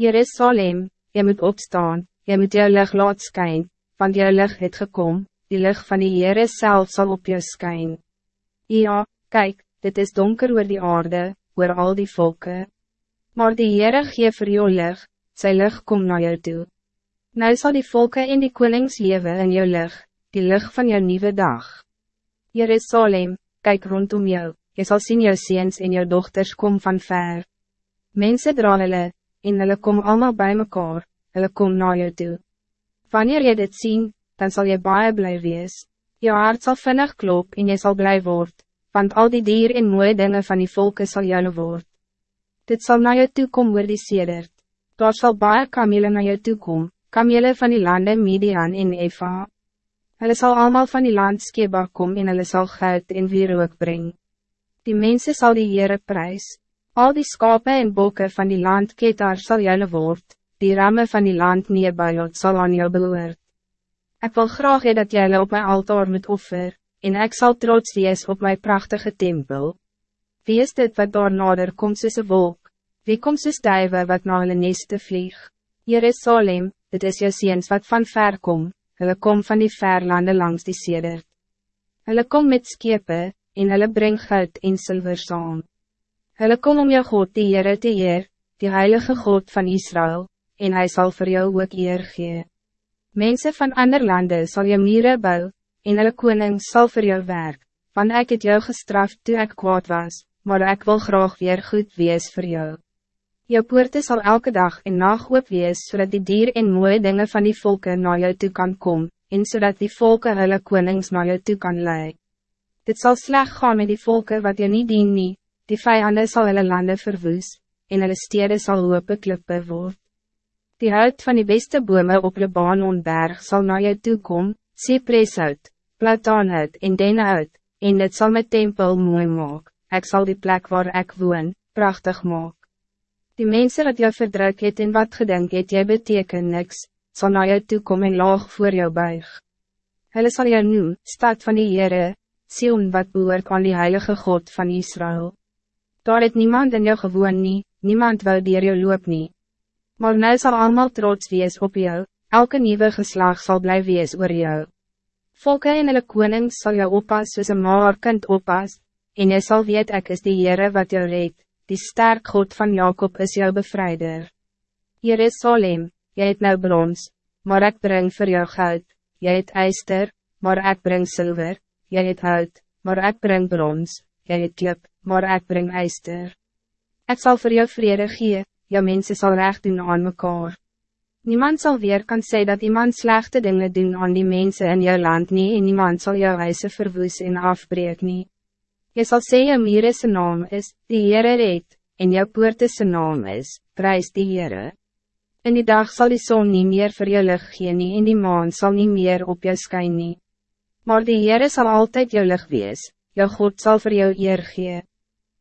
Jerusalem, je moet opstaan, je moet jou licht laat skyn, want jou licht het gekom, die licht van die Heere self sal op jou skyn. Ja, kijk, dit is donker oor die aarde, oor al die volken. Maar die Heere gee vir jou licht, sy licht kom naar jou toe. Nou zal die volken in die konings lewe in jou licht, die licht van jou nieuwe dag. Jerusalem, kijk rondom jou, je zal zien jou ziens en jou dochters kom van ver. Mensen dra hulle, en hulle kom allemaal bij mekaar, hulle kom naar jou toe. Wanneer je dit ziet, dan zal je baie blij wees. Je hart zal vinnig klop en je zal blij worden, want al die dier en mooie dingen van die volken zal julle word. Dit zal naar je toe komen oor die sedert. Daar zal baie kamele naar je toe komen, kamele van die landen Midian en Eva. Hulle zal allemaal van die land Skeba kom en hulle sal goud en wierook bring. Die mensen zal die Heere prijs. Al die skape en bokken van die land Ketar zal julle word, die ramme van die land Nebajot zal aan jou behoort. Ik wil graag hee dat julle op mijn altaar moet offer, en ik zal trots wees op mijn prachtige tempel. Wie is dit wat daar nader komt soos een wolk? Wie komt soos duive wat na hulle neste vlieg? Jerusalem, dit is jou ziens wat van ver kom, hulle kom van die verlande langs die sedert. Hulle kom met skepe, en hulle bring goud en zilver saam. Hulle kom om jou God die Heere te eer, die heilige God van Israël, en hij zal voor jou ook eer gee. Mensen van ander landen zal je mieren bou, en hulle koning sal voor jou werk, want ik het jou gestraft toe ik kwaad was, maar ik wil graag weer goed wees voor jou. Jou poorte zal elke dag en nacht oop wees, zodat die dier en mooie dingen van die volken naar jou toe kan komen, en zodat die volken hulle konings naar jou toe kan leiden. Dit zal slecht gaan met die volken wat je niet dien nie, die vijanden zal hulle landen verwoes, en hulle stede sal hoop klippe word. Die hout van die beste bome op Libanonberg zal naar jou toe kom, cypreshout, plataanhout en dennehout, en dit zal mijn tempel mooi maak, ek zal die plek waar ik woon, prachtig maak. Die mensen wat jou verdruk het en wat gedink het jy beteken niks, zal naar jou toe kom en laag voor jou buig. Hulle sal jou noem, stad van die Heere, Sion wat behoort aan die heilige God van Israël. Daar het niemand in jou gewoon nie, niemand wil dier jou loop nie. Maar nou zal allemaal trots wees op jou, elke nieuwe geslag zal blijven wees oor jou. Volke en hulle konings sal jou oppas soos een maar kind oppas, en jy sal weet ek is die Heere wat jou red, die sterk God van Jacob is jou bevrijder. Jerusalem, jy het nou brons, maar ik breng voor jou goud, jy het ijster, maar ik breng zilver, jy het hout, maar ik breng brons, jy het klip, maar ik breng ijster. Ik zal voor jou vrede gee, jou mensen zal recht doen aan mekaar. Niemand zal weer kan zeggen dat iemand slechte dingen doen aan die mensen in jou land nie en niemand zal jou huise verwoes en afbreek nie. Jy sal sê jou Mire naam is, die Heere red, en jou poorte naam is, prijs die Heere. In die dag zal die zon niet meer voor jou licht gee nie en die maan zal niet meer op jou skyn nie. Maar die Heere zal altijd jou licht wees, jou God zal voor jou eer gee.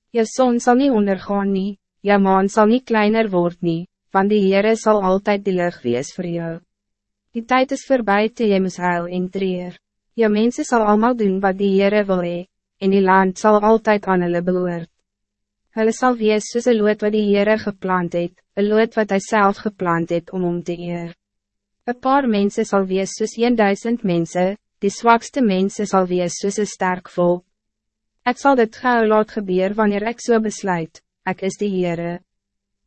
Je zon zal niet ondergaan nie, je maan zal niet kleiner worden nie, want die Heere zal altijd die lucht wees voor jou. Die tijd is voorbij te je moet huil en treer. Je mensen zal allemaal doen wat die Heere wil hee, en die land zal altijd aan hulle behoort. Hulle sal wees soos een lood wat die Heere geplant het, een lood wat hij zelf geplant het om om te eer. Een paar mensen zal wees soos 1000 mensen, die zwakste mensen zal wees soos een sterk volk. Ik zal dit gauw laat gebeuren wanneer ik zo so besluit, ik is de Heere.